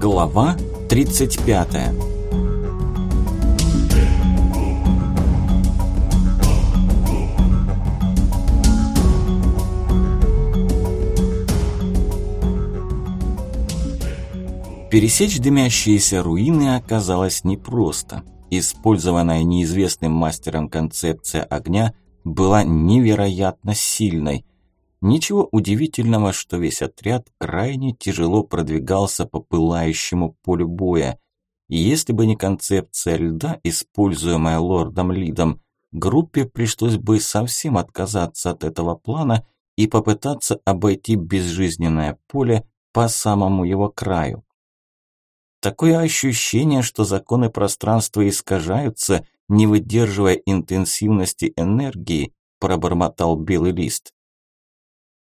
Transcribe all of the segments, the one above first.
Глава 35 Пересечь дымящиеся руины оказалось непросто. Использованная неизвестным мастером концепция огня была невероятно сильной. Ничего удивительного, что весь отряд крайне тяжело продвигался по пылающему полю боя. Если бы не концепция льда, используемая лордом Лидом, группе пришлось бы совсем отказаться от этого плана и попытаться обойти безжизненное поле по самому его краю. Такое ощущение, что законы пространства искажаются, не выдерживая интенсивности энергии, пробормотал белый лист.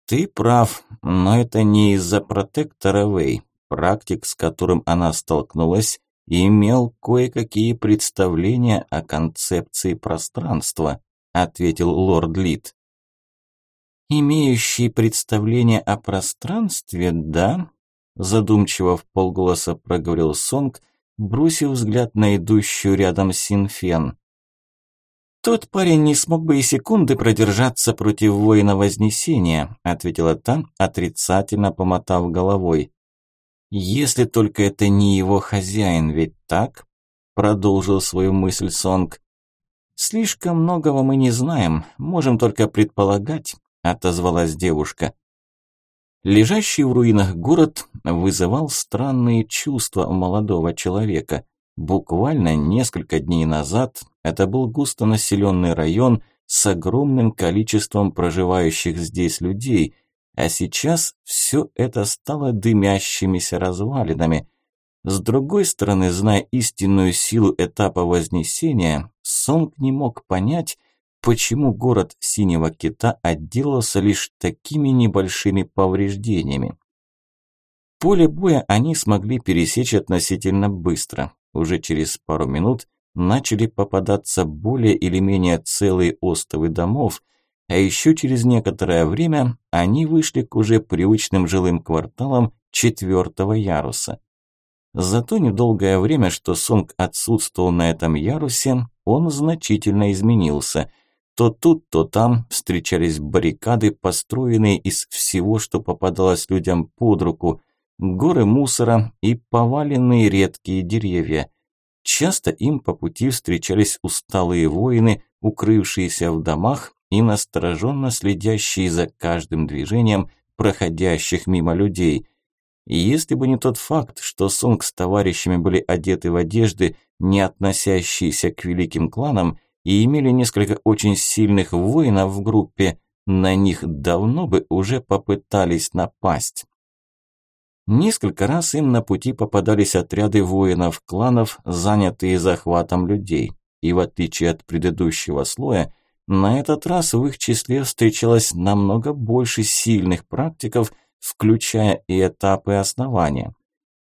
Ты прав, но это не из-за протектора Вэй. Практик, с которым она столкнулась, имел кое-какие представления о концепции пространства, ответил лорд Лид. Имеющий представление о пространстве, да, задумчиво в полголоса проговорил Сонг, бросив взгляд на идущую рядом Синфен. «Тот парень не смог бы и секунды продержаться против воина Вознесения», ответила та, отрицательно помотав головой. «Если только это не его хозяин, ведь так?» продолжил свою мысль Сонг. «Слишком многого мы не знаем, можем только предполагать», отозвалась девушка. Лежащий в руинах город вызывал странные чувства у молодого человека. Буквально несколько дней назад это был густонаселенный район с огромным количеством проживающих здесь людей, а сейчас все это стало дымящимися развалинами. С другой стороны, зная истинную силу этапа Вознесения, Сонг не мог понять, почему город Синего Кита отделался лишь такими небольшими повреждениями. Поле боя они смогли пересечь относительно быстро. Уже через пару минут начали попадаться более или менее целые остовы домов, а еще через некоторое время они вышли к уже привычным жилым кварталам четвертого яруса. За то недолгое время, что Сонг отсутствовал на этом ярусе, он значительно изменился – то тут, то там встречались баррикады, построенные из всего, что попадалось людям под руку, горы мусора и поваленные редкие деревья. Часто им по пути встречались усталые воины, укрывшиеся в домах и настороженно следящие за каждым движением проходящих мимо людей. И если бы не тот факт, что Сунг с товарищами были одеты в одежды, не относящиеся к великим кланам, и имели несколько очень сильных воинов в группе, на них давно бы уже попытались напасть. Несколько раз им на пути попадались отряды воинов-кланов, занятые захватом людей. И в отличие от предыдущего слоя, на этот раз в их числе встречалось намного больше сильных практиков, включая и этапы основания.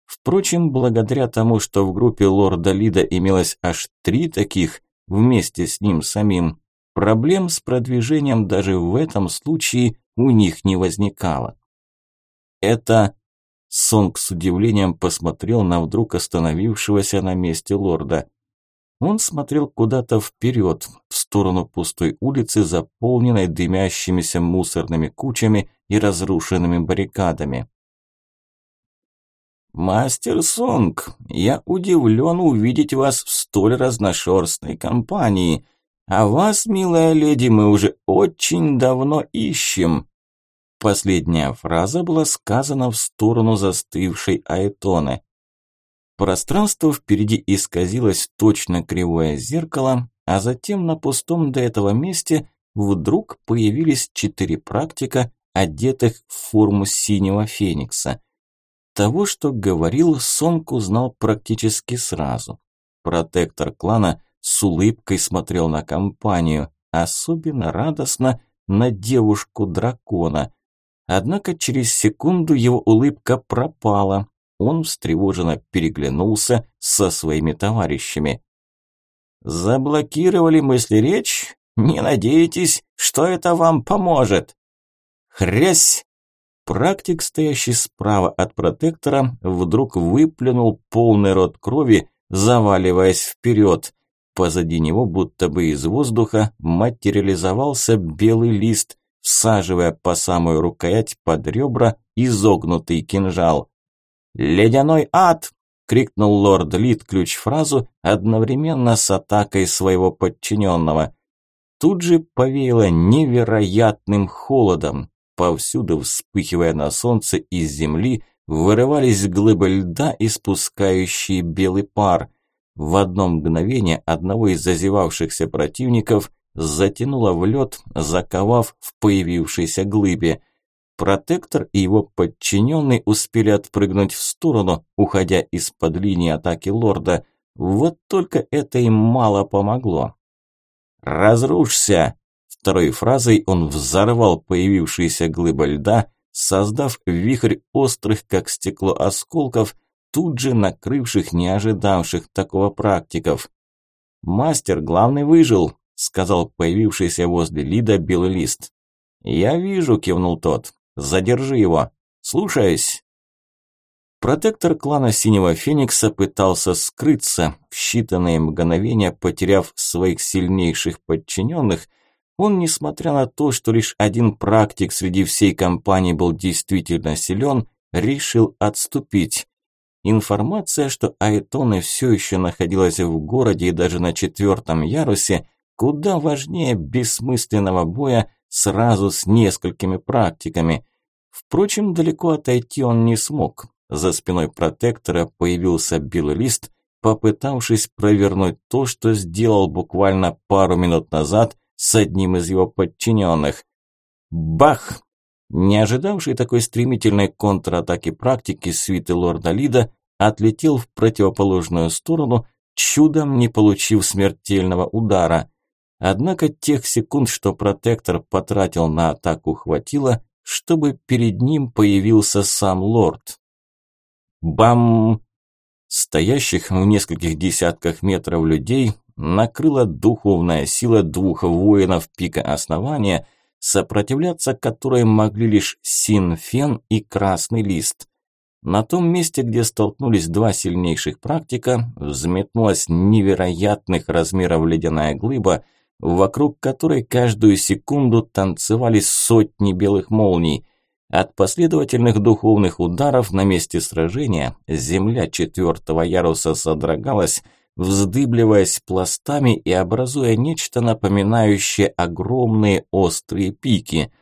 Впрочем, благодаря тому, что в группе лорда Лида имелось аж три таких, вместе с ним самим, проблем с продвижением даже в этом случае у них не возникало. Это... Сонг с удивлением посмотрел на вдруг остановившегося на месте лорда. Он смотрел куда-то вперед, в сторону пустой улицы, заполненной дымящимися мусорными кучами и разрушенными баррикадами. «Мастер Сонг, я удивлен увидеть вас в столь разношерстной компании. А вас, милая леди, мы уже очень давно ищем». Последняя фраза была сказана в сторону застывшей Айтоны. Пространство впереди исказилось точно кривое зеркало, а затем на пустом до этого месте вдруг появились четыре практика, одетых в форму синего феникса. Того, что говорил, Сонг узнал практически сразу. Протектор клана с улыбкой смотрел на компанию, особенно радостно на девушку-дракона. Однако через секунду его улыбка пропала. Он встревоженно переглянулся со своими товарищами. «Заблокировали мысли речь? Не надейтесь, что это вам поможет?» «Хрясь!» Практик, стоящий справа от протектора, вдруг выплюнул полный рот крови, заваливаясь вперед. Позади него, будто бы из воздуха, материализовался белый лист, всаживая по самую рукоять под ребра изогнутый кинжал. «Ледяной ад!» – крикнул лорд Лид ключ-фразу одновременно с атакой своего подчиненного. Тут же повеяло невероятным холодом. Повсюду, вспыхивая на солнце из земли, вырывались глыбы льда, испускающие белый пар. В одно мгновение одного из зазевавшихся противников затянуло в лед, заковав в появившейся глыбе. Протектор и его подчиненный успели отпрыгнуть в сторону, уходя из-под линии атаки лорда. Вот только это им мало помогло. «Разрушься!» Второй фразой он взорвал появившиеся глыба льда, создав вихрь острых, как стекло осколков, тут же накрывших не ожидавших такого практиков. «Мастер, главный выжил», – сказал появившийся возле Лида белый лист. «Я вижу», – кивнул тот. «Задержи его. Слушаюсь». Протектор клана Синего Феникса пытался скрыться, в считанные мгновения потеряв своих сильнейших подчиненных – он, несмотря на то, что лишь один практик среди всей компании был действительно силен, решил отступить. Информация, что Айтоны все еще находилась в городе и даже на четвертом ярусе, куда важнее бессмысленного боя сразу с несколькими практиками. Впрочем, далеко отойти он не смог. За спиной протектора появился белый лист, попытавшись провернуть то, что сделал буквально пару минут назад с одним из его подчиненных. Бах! Не ожидавший такой стремительной контратаки практики свиты лорда Лида отлетел в противоположную сторону, чудом не получив смертельного удара. Однако тех секунд, что протектор потратил на атаку, хватило, чтобы перед ним появился сам лорд. Бам! Стоящих в нескольких десятках метров людей накрыла духовная сила двух воинов пика основания, сопротивляться которой могли лишь Синфен и Красный Лист. На том месте, где столкнулись два сильнейших практика, взметнулась невероятных размеров ледяная глыба, вокруг которой каждую секунду танцевали сотни белых молний. От последовательных духовных ударов на месте сражения земля четвертого яруса содрогалась, вздыбливаясь пластами и образуя нечто напоминающее огромные острые пики.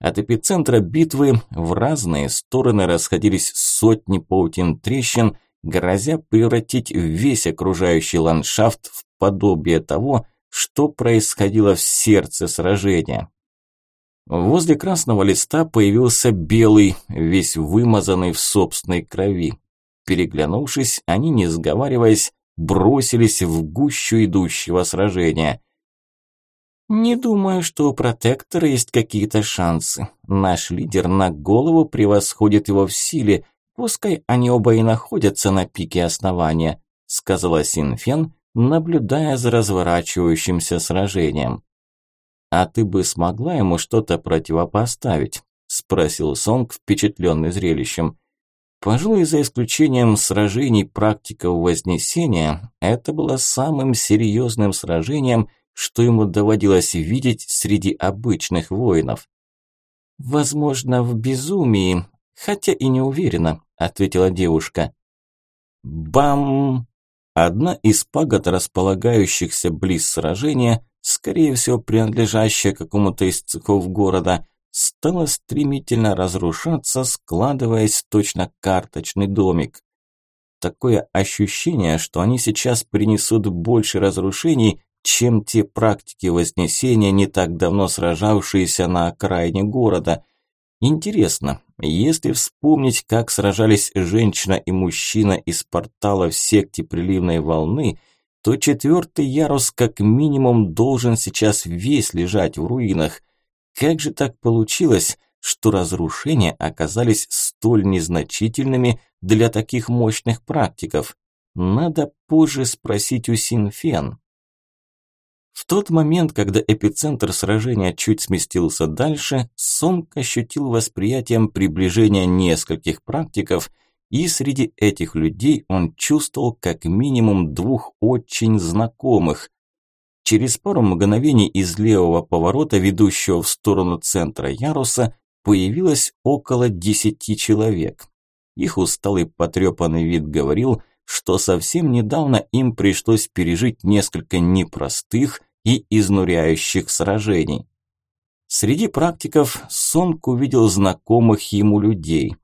От эпицентра битвы в разные стороны расходились сотни паутин трещин, грозя превратить весь окружающий ландшафт в подобие того, что происходило в сердце сражения. Возле красного листа появился белый, весь вымазанный в собственной крови. Переглянувшись, они, не сговариваясь, бросились в гущу идущего сражения. «Не думаю, что у протектора есть какие-то шансы. Наш лидер на голову превосходит его в силе, пускай они оба и находятся на пике основания», сказала Синфен, наблюдая за разворачивающимся сражением. «А ты бы смогла ему что-то противопоставить?» спросил Сонг, впечатленный зрелищем. Пожалуй, за исключением сражений практиков Вознесения, это было самым серьезным сражением, что ему доводилось видеть среди обычных воинов. «Возможно, в безумии, хотя и не уверена», – ответила девушка. Бам! Одна из пагод, располагающихся близ сражения, скорее всего принадлежащая какому-то из цехов города, стала стремительно разрушаться, складываясь точно карточный домик. Такое ощущение, что они сейчас принесут больше разрушений, чем те практики Вознесения, не так давно сражавшиеся на окраине города. Интересно, если вспомнить, как сражались женщина и мужчина из портала в секте приливной волны, то четвертый ярус как минимум должен сейчас весь лежать в руинах – как же так получилось, что разрушения оказались столь незначительными для таких мощных практиков? Надо позже спросить у Синфен. В тот момент, когда эпицентр сражения чуть сместился дальше, Сонг ощутил восприятием приближения нескольких практиков, и среди этих людей он чувствовал как минимум двух очень знакомых. Через пару мгновений из левого поворота, ведущего в сторону центра яруса, появилось около десяти человек. Их усталый потрепанный вид говорил, что совсем недавно им пришлось пережить несколько непростых и изнуряющих сражений. Среди практиков Сонг увидел знакомых ему людей.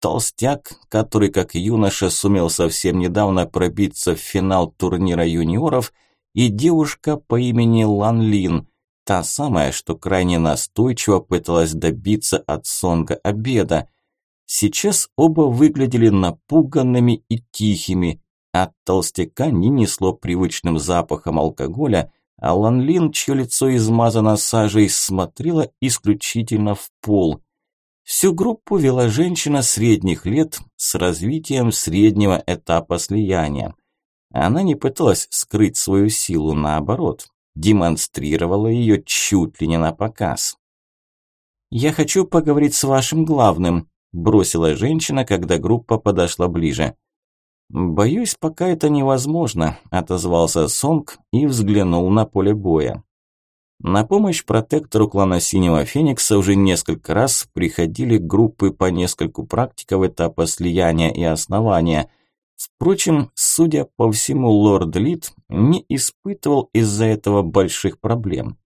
Толстяк, который как юноша сумел совсем недавно пробиться в финал турнира юниоров, и девушка по имени Лан Лин, та самая, что крайне настойчиво пыталась добиться от Сонга обеда. Сейчас оба выглядели напуганными и тихими. От толстяка не несло привычным запахом алкоголя, а Лан Лин, чье лицо измазано сажей, смотрела исключительно в пол. Всю группу вела женщина средних лет с развитием среднего этапа слияния. Она не пыталась скрыть свою силу, наоборот, демонстрировала ее чуть ли не на показ. «Я хочу поговорить с вашим главным», – бросила женщина, когда группа подошла ближе. «Боюсь, пока это невозможно», – отозвался Сонг и взглянул на поле боя. На помощь протектору клана Синего Феникса уже несколько раз приходили группы по нескольку практиков этапа слияния и основания. Впрочем, судя по всему, лорд Лид не испытывал из-за этого больших проблем.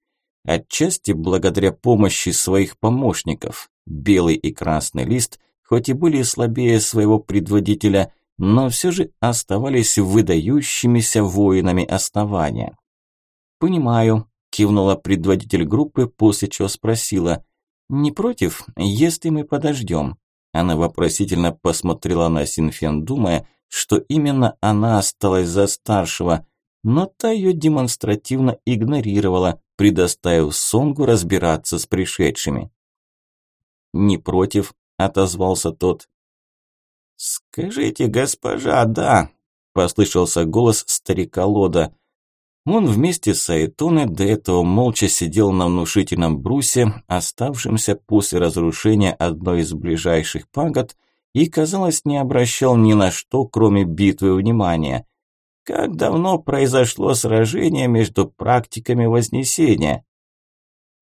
Отчасти благодаря помощи своих помощников. Белый и красный лист, хоть и были слабее своего предводителя – но все же оставались выдающимися воинами основания. «Понимаю», – кивнула предводитель группы, после чего спросила, «Не против, если мы подождем?» Она вопросительно посмотрела на Синфен, думая, что именно она осталась за старшего, но та ее демонстративно игнорировала, предоставив Сонгу разбираться с пришедшими. «Не против», – отозвался тот. «Скажите, госпожа, да!» – послышался голос старика Лода. Он вместе с Айтоной до этого молча сидел на внушительном брусе, оставшемся после разрушения одной из ближайших пагод, и, казалось, не обращал ни на что, кроме битвы внимания. Как давно произошло сражение между практиками Вознесения?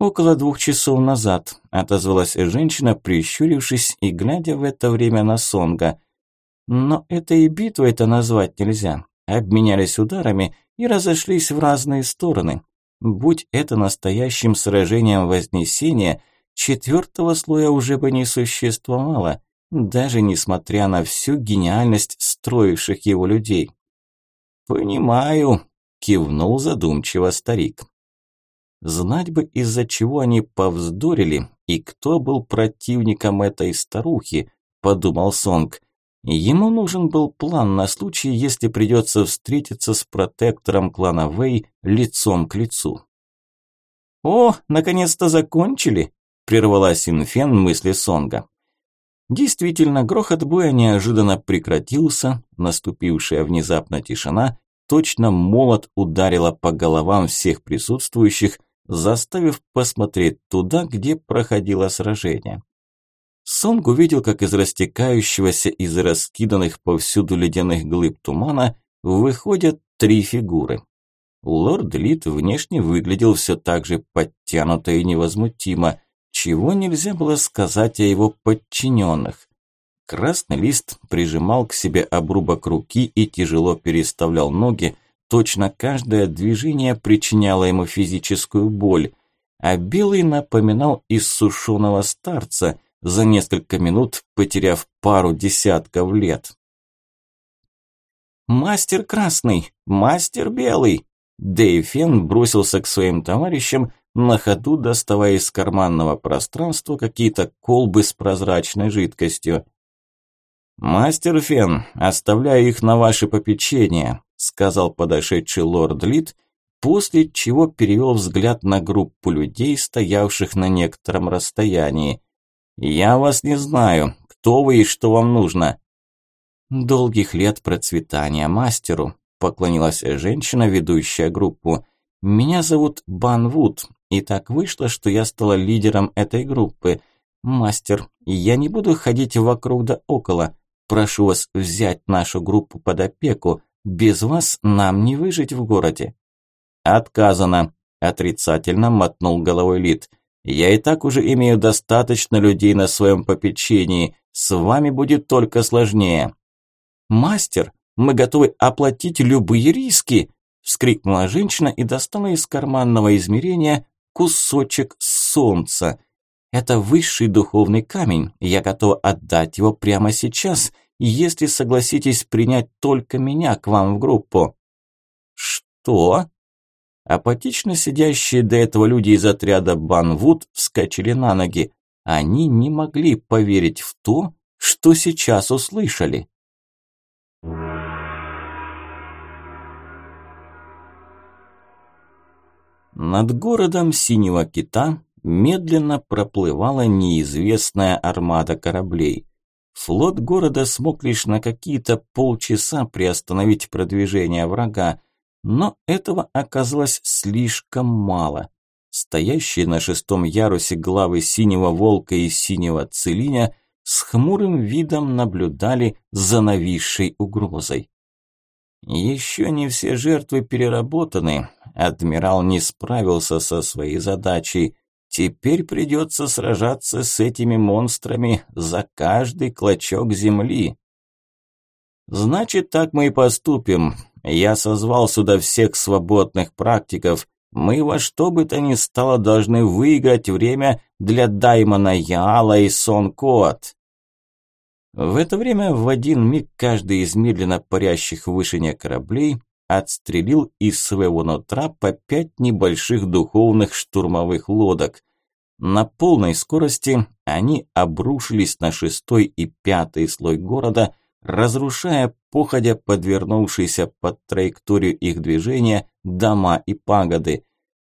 «Около двух часов назад», – отозвалась женщина, прищурившись и глядя в это время на Сонга – но это и битву это назвать нельзя. Обменялись ударами и разошлись в разные стороны. Будь это настоящим сражением Вознесения, четвертого слоя уже бы не существовало, даже несмотря на всю гениальность строивших его людей. «Понимаю», – кивнул задумчиво старик. Знать бы, из-за чего они повздорили и кто был противником этой старухи, подумал Сонг. Ему нужен был план на случай, если придется встретиться с протектором клана Вэй лицом к лицу. «О, наконец-то закончили!» – прервала Синфен мысли Сонга. Действительно, грохот боя неожиданно прекратился, наступившая внезапно тишина точно молот ударила по головам всех присутствующих, заставив посмотреть туда, где проходило сражение. Сонг увидел, как из растекающегося из раскиданных повсюду ледяных глыб тумана выходят три фигуры. Лорд Лид внешне выглядел все так же подтянуто и невозмутимо, чего нельзя было сказать о его подчиненных. Красный лист прижимал к себе обрубок руки и тяжело переставлял ноги, точно каждое движение причиняло ему физическую боль, а белый напоминал иссушенного старца – за несколько минут потеряв пару десятков лет. «Мастер красный! Мастер белый!» Дэйфен бросился к своим товарищам, на ходу доставая из карманного пространства какие-то колбы с прозрачной жидкостью. «Мастер Фен, оставляю их на ваше попечение», сказал подошедший лорд Лид, после чего перевел взгляд на группу людей, стоявших на некотором расстоянии. «Я вас не знаю. Кто вы и что вам нужно?» «Долгих лет процветания мастеру», – поклонилась женщина, ведущая группу. Меня зовут Бан Вуд, и так вышло, что я стала лидером этой группы. Мастер, я не буду ходить вокруг да около. Прошу вас взять нашу группу под опеку. Без вас нам не выжить в городе. Отказано, отрицательно мотнул головой Лид. Я и так уже имею достаточно людей на своем попечении. С вами будет только сложнее. Мастер, мы готовы оплатить любые риски, вскрикнула женщина и достала из карманного измерения кусочек солнца. Это высший духовный камень, я готова отдать его прямо сейчас, если согласитесь принять только меня к вам в группу. Что? Апатично сидящие до этого люди из отряда Банвуд вскочили на ноги. Они не могли поверить в то, что сейчас услышали. Над городом Синего Кита медленно проплывала неизвестная армада кораблей. Флот города смог лишь на какие-то полчаса приостановить продвижение врага, но этого оказалось слишком мало. Стоящие на шестом ярусе главы Синего Волка и Синего Целиня с хмурым видом наблюдали за нависшей угрозой. Еще не все жертвы переработаны. Адмирал не справился со своей задачей. Теперь придется сражаться с этими монстрами за каждый клочок земли. Значит, так мы и поступим. Я созвал сюда всех свободных практиков. Мы во что бы то ни стало должны выиграть время для Даймона Яала и Сон Коат. В это время в один миг каждый из медленно парящих в вышине кораблей отстрелил из своего нутра по пять небольших духовных штурмовых лодок. На полной скорости они обрушились на шестой и пятый слой города, разрушая походя подвернувшиеся под траекторию их движения дома и пагоды.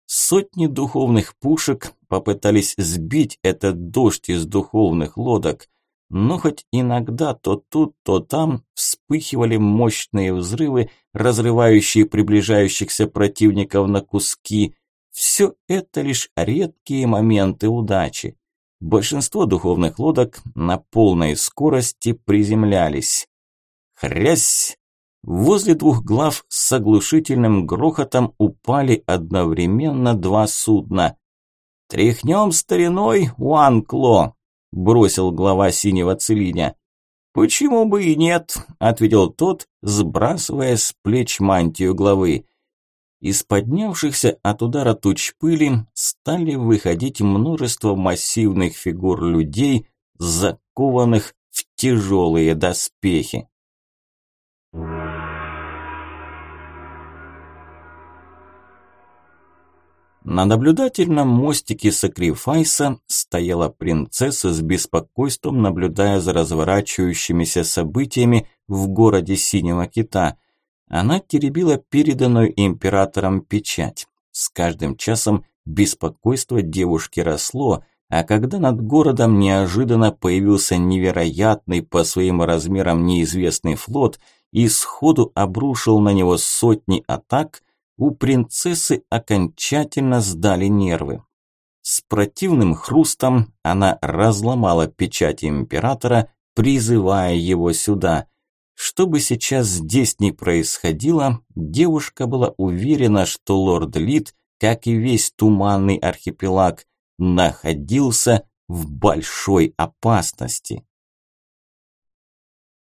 Сотни духовных пушек попытались сбить этот дождь из духовных лодок – но хоть иногда то тут, то там вспыхивали мощные взрывы, разрывающие приближающихся противников на куски. Все это лишь редкие моменты удачи. Большинство духовных лодок на полной скорости приземлялись. Хрясь! Возле двух глав с оглушительным грохотом упали одновременно два судна. «Тряхнем стариной, Уанкло!» – бросил глава синего целиня. «Почему бы и нет?» – ответил тот, сбрасывая с плеч мантию главы. Из поднявшихся от удара туч пыли стали выходить множество массивных фигур людей, закованных в тяжелые доспехи. На наблюдательном мостике Сакрифайса стояла принцесса с беспокойством, наблюдая за разворачивающимися событиями в городе Синего Кита. Она теребила переданную императором печать. С каждым часом беспокойство девушки росло, а когда над городом неожиданно появился невероятный по своим размерам неизвестный флот и сходу обрушил на него сотни атак – у принцессы окончательно сдали нервы. С противным хрустом она разломала печать императора, призывая его сюда. Что бы сейчас здесь ни происходило, девушка была уверена, что лорд Лид, как и весь туманный архипелаг, находился в большой опасности.